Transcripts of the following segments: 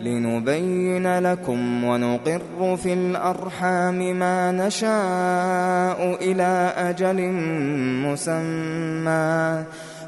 لنبين لكم ونقر في الأرحام ما نشاء إلى أجل مسمى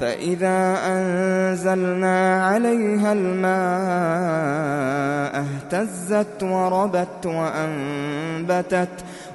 فإذا أنزلنا عليها الماء اهتزت وربت وأنبتت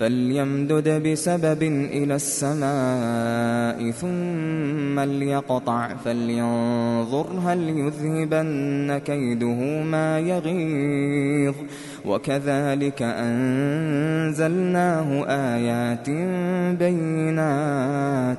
فليمدد بسبب إلى السماء ثم ليقطع فلينظر هل يذهبن كيده ما يغيظ وكذلك أنزلناه آيات بينات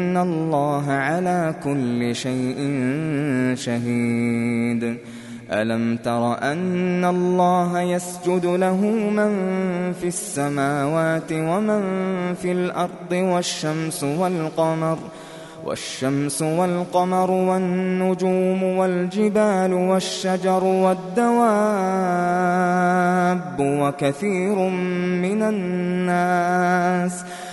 ان الله على كل شيء شهيد الم تر ان الله يسجد له من في السماوات ومن في الأرض والشمس والقمر والشمس والقمر والنجوم والجبال والشجر والدواب وكثير من الناس